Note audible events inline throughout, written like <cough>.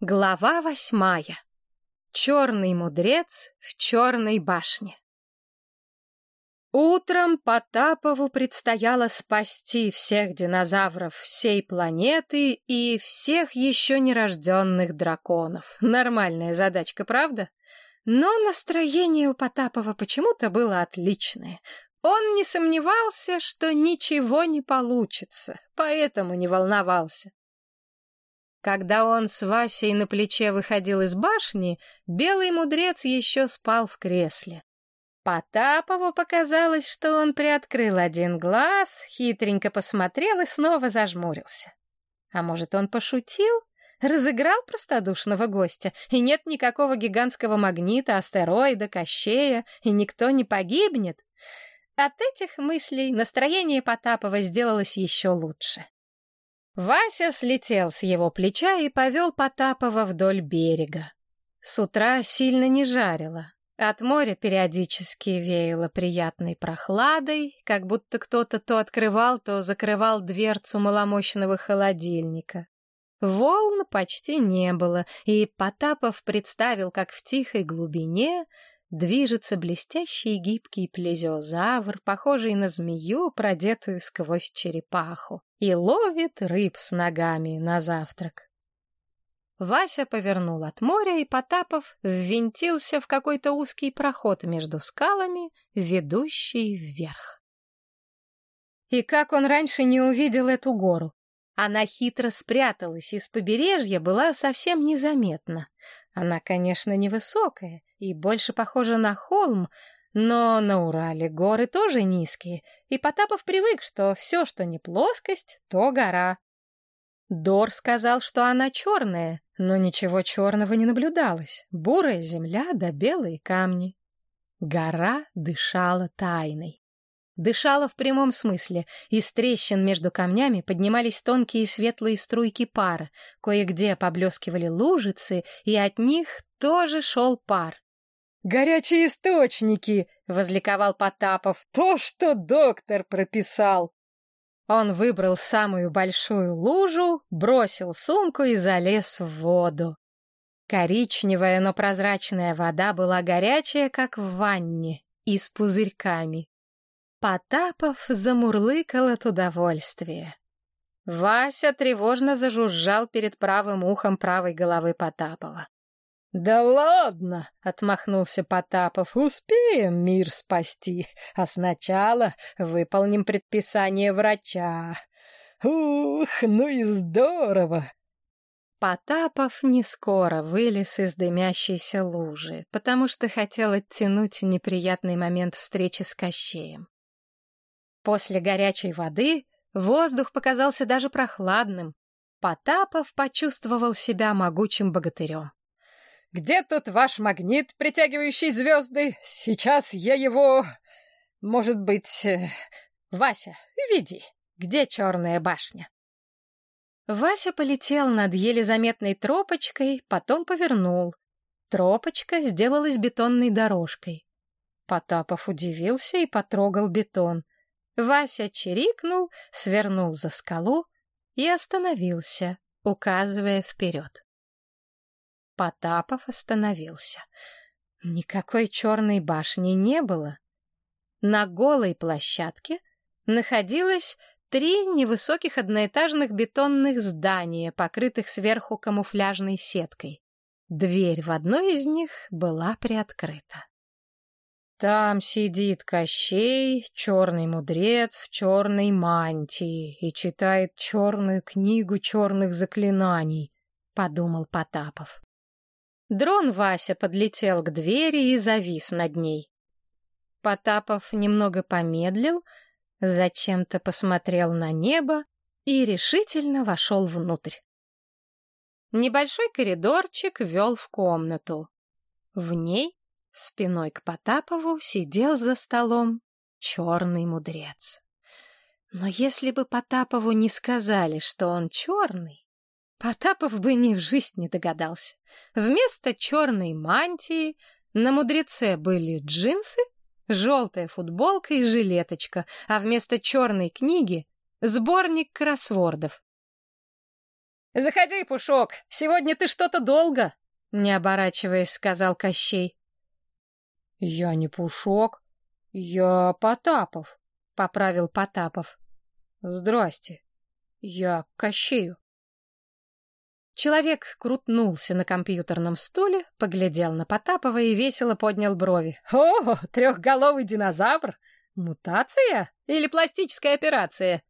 Глава восьмая. Черный мудрец в черной башне. Утром Потапову предстояло спасти всех динозавров всей планеты и всех еще нерожденных драконов. Нормальная задачка, правда? Но настроение у Потапова почему-то было отличное. Он не сомневался, что ничего не получится, поэтому не волновался. Когда он с Васей на плече выходил из башни, белый мудрец еще спал в кресле. Потапову показалось, что он приоткрыл один глаз, хитренько посмотрел и снова зажмурился. А может, он пошутил? Разыграл простодушного гостя, и нет никакого гигантского магнита, астероида, кощея, и никто не погибнет? От этих мыслей настроение Потапова сделалось еще лучше. Вася слетел с его плеча и повел Потапова вдоль берега. С утра сильно не жарило. От моря периодически веяло приятной прохладой, как будто кто-то то открывал, то закрывал дверцу маломощного холодильника. Волн почти не было, и Потапов представил, как в тихой глубине движется блестящий гибкий плезиозавр, похожий на змею, продетую сквозь черепаху, и ловит рыб с ногами на завтрак. Вася повернул от моря, и Потапов ввинтился в какой-то узкий проход между скалами, ведущий вверх. И как он раньше не увидел эту гору? Она хитро спряталась, и с побережья была совсем незаметна. Она, конечно, невысокая и больше похожа на холм, но на Урале горы тоже низкие, и Потапов привык, что все, что не плоскость, то гора. Дор сказал, что она черная, но ничего черного не наблюдалось. Бурая земля да белые камни. Гора дышала тайной. Дышала в прямом смысле. Из трещин между камнями поднимались тонкие светлые струйки пара. Кое-где поблескивали лужицы, и от них тоже шел пар. «Горячие источники!» — возликовал Потапов. «То, что доктор прописал!» Он выбрал самую большую лужу, бросил сумку и залез в воду. Коричневая, но прозрачная вода была горячая, как в ванне, и с пузырьками. Потапов замурлыкал от удовольствия. Вася тревожно зажужжал перед правым ухом правой головы Потапова. «Да ладно!» — отмахнулся Потапов. «Успеем мир спасти, а сначала выполним предписание врача. Ух, ну и здорово!» Потапов не скоро вылез из дымящейся лужи, потому что хотел оттянуть неприятный момент встречи с Кощеем. После горячей воды воздух показался даже прохладным. Потапов почувствовал себя могучим богатырем. «Где тут ваш магнит, притягивающий звезды? Сейчас я его... Может быть... Э, Вася, веди. Где черная башня?» Вася полетел над еле заметной тропочкой, потом повернул. Тропочка сделалась бетонной дорожкой. Потапов удивился и потрогал бетон. Вася чирикнул, свернул за скалу и остановился, указывая вперед. Потапов остановился. Никакой черной башни не было. На голой площадке находилось три невысоких одноэтажных бетонных здания, покрытых сверху камуфляжной сеткой. Дверь в одно из них была приоткрыта. Там сидит Кощей, черный мудрец в черной мантии и читает черную книгу черных заклинаний, — подумал Потапов. Дрон Вася подлетел к двери и завис над ней. Потапов немного помедлил, зачем-то посмотрел на небо и решительно вошел внутрь. Небольшой коридорчик вел в комнату. В ней Спиной к Потапову сидел за столом черный мудрец. Но если бы Потапову не сказали, что он черный, Потапов бы ни в жизнь не догадался. Вместо черной мантии на мудреце были джинсы, желтая футболка и жилеточка, а вместо черной книги — сборник кроссвордов. «Заходи, Пушок, сегодня ты что-то долго!» Не оборачиваясь, сказал Кощей. «Я не Пушок, я Потапов», — поправил Потапов. «Здрасте, я Кощею». Человек крутнулся на компьютерном стуле, поглядел на Потапова и весело поднял брови. «О, трехголовый динозавр! Мутация или пластическая операция?»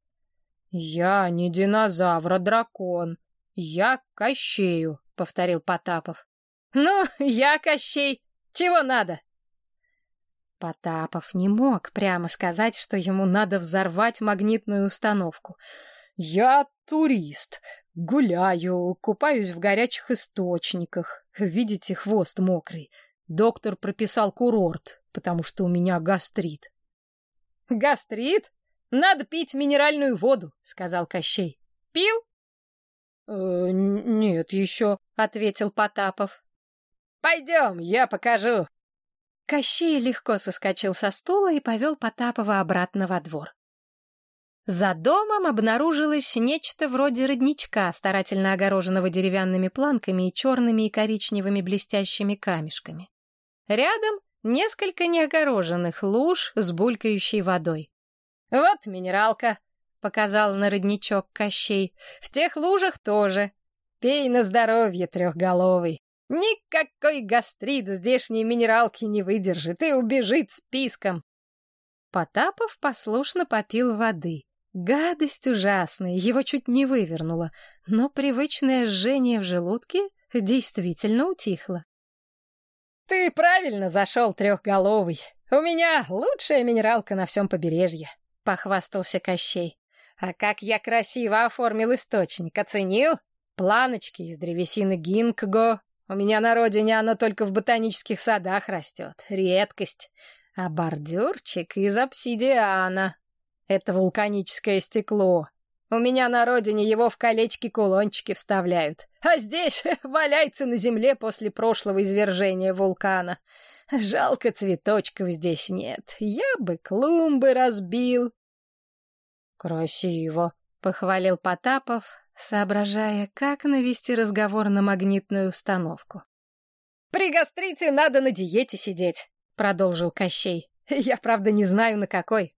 «Я не динозавр, а дракон. Я Кощею», — повторил Потапов. «Ну, я Кощей. Чего надо?» Потапов не мог прямо сказать, что ему надо взорвать магнитную установку. «Я турист. Гуляю, купаюсь в горячих источниках. Видите, хвост мокрый. Доктор прописал курорт, потому что у меня гастрит. Гастрит? Надо пить минеральную воду, сказал Кощей. Пил? Э, нет, еще, ответил Потапов. Пойдем, я покажу. Кощей легко соскочил со стула и повел Потапова обратно во двор. За домом обнаружилось нечто вроде родничка, старательно огороженного деревянными планками и черными и коричневыми блестящими камешками. Рядом несколько неогороженных луж с булькающей водой. «Вот минералка», — показал на родничок Кощей. «В тех лужах тоже. Пей на здоровье, трехголовый. Никакой гастрит здешней минералки не выдержит и убежит списком». Потапов послушно попил воды. Гадость ужасная, его чуть не вывернуло, но привычное жжение в желудке действительно утихло. «Ты правильно зашел, трехголовый. У меня лучшая минералка на всем побережье», — похвастался Кощей. «А как я красиво оформил источник, оценил? Планочки из древесины гинкго. У меня на родине оно только в ботанических садах растет. Редкость. А бордюрчик из обсидиана. Это вулканическое стекло. У меня на родине его в колечки-кулончики вставляют. А здесь <laughs> валяется на земле после прошлого извержения вулкана. Жалко, цветочков здесь нет. Я бы клумбы разбил. Красиво, — похвалил Потапов, соображая, как навести разговор на магнитную установку. «При гастрите надо на диете сидеть», — продолжил Кощей. «Я, правда, не знаю, на какой.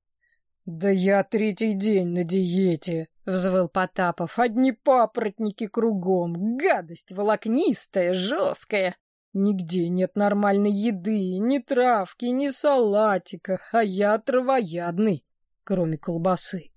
«Да я третий день на диете», — взвыл Потапов. «Одни папоротники кругом, гадость волокнистая, жесткая. Нигде нет нормальной еды, ни травки, ни салатика, а я травоядный, кроме колбасы».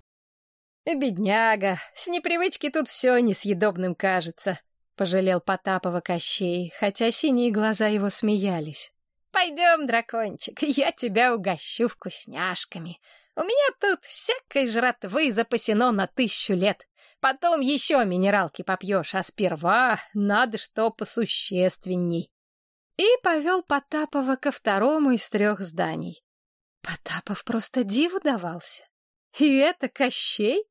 «Бедняга, с непривычки тут все несъедобным кажется», — пожалел Потапова Кощей, хотя синие глаза его смеялись. «Пойдем, дракончик, я тебя угощу вкусняшками». У меня тут всякой жратвы запасено на тысячу лет. Потом еще минералки попьешь, а сперва надо что посущественней. И повел Потапова ко второму из трех зданий. Потапов просто диву давался. И это Кощей?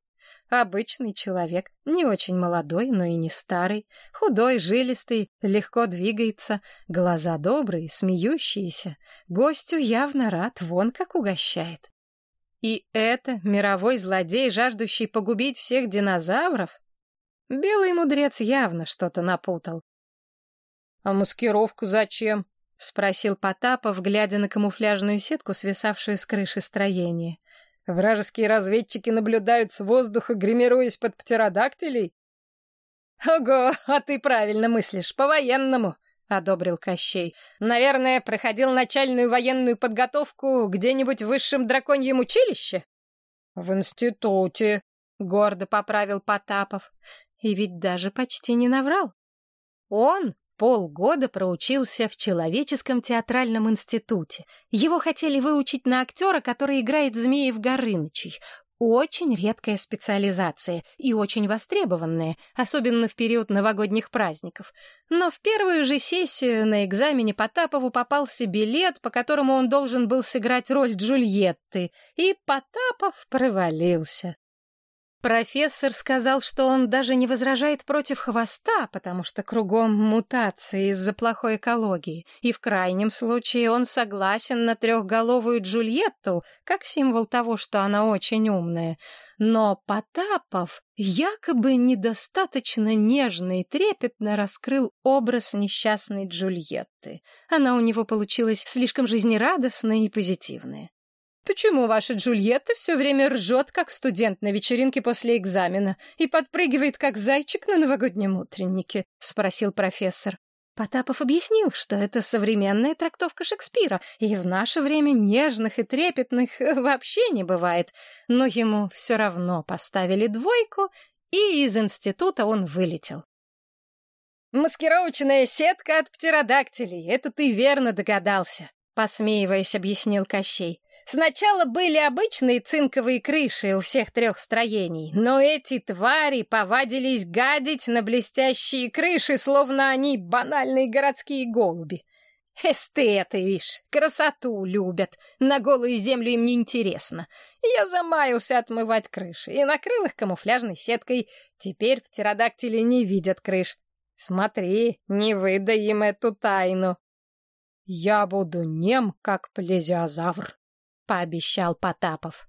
Обычный человек, не очень молодой, но и не старый, худой, жилистый, легко двигается, глаза добрые, смеющиеся. Гостю явно рад, вон как угощает. И это мировой злодей, жаждущий погубить всех динозавров? Белый мудрец явно что-то напутал. — А маскировка зачем? — спросил Потапов, глядя на камуфляжную сетку, свисавшую с крыши строения. — Вражеские разведчики наблюдают с воздуха, гримируясь под птеродактилей? — Ого, а ты правильно мыслишь, по-военному, — одобрил Кощей. «Наверное, проходил начальную военную подготовку где-нибудь в высшем драконьем училище?» «В институте», — гордо поправил Потапов. И ведь даже почти не наврал. Он полгода проучился в Человеческом театральном институте. Его хотели выучить на актера, который играет Змеев Горынычей. Очень редкая специализация и очень востребованная, особенно в период новогодних праздников. Но в первую же сессию на экзамене Потапову попался билет, по которому он должен был сыграть роль Джульетты, и Потапов провалился. Профессор сказал, что он даже не возражает против хвоста, потому что кругом мутации из-за плохой экологии, и в крайнем случае он согласен на трехголовую Джульетту, как символ того, что она очень умная. Но Потапов якобы недостаточно нежно и трепетно раскрыл образ несчастной Джульетты. Она у него получилась слишком жизнерадостная и позитивная. Почему ваша Джульетта все время ржет, как студент на вечеринке после экзамена, и подпрыгивает, как зайчик на новогоднем утреннике? — спросил профессор. Потапов объяснил, что это современная трактовка Шекспира, и в наше время нежных и трепетных вообще не бывает. Но ему все равно поставили двойку, и из института он вылетел. «Маскировочная сетка от птеродактилей, это ты верно догадался», — посмеиваясь, объяснил Кощей. Сначала были обычные цинковые крыши у всех трех строений, но эти твари повадились гадить на блестящие крыши, словно они банальные городские голуби. Эстеты, вишь, красоту любят, на голую землю им не интересно. Я замаялся отмывать крыши и накрыл их камуфляжной сеткой. Теперь птеродактили не видят крыш. Смотри, не выдай им эту тайну. Я буду нем, как плезиозавр, пообещал Потапов.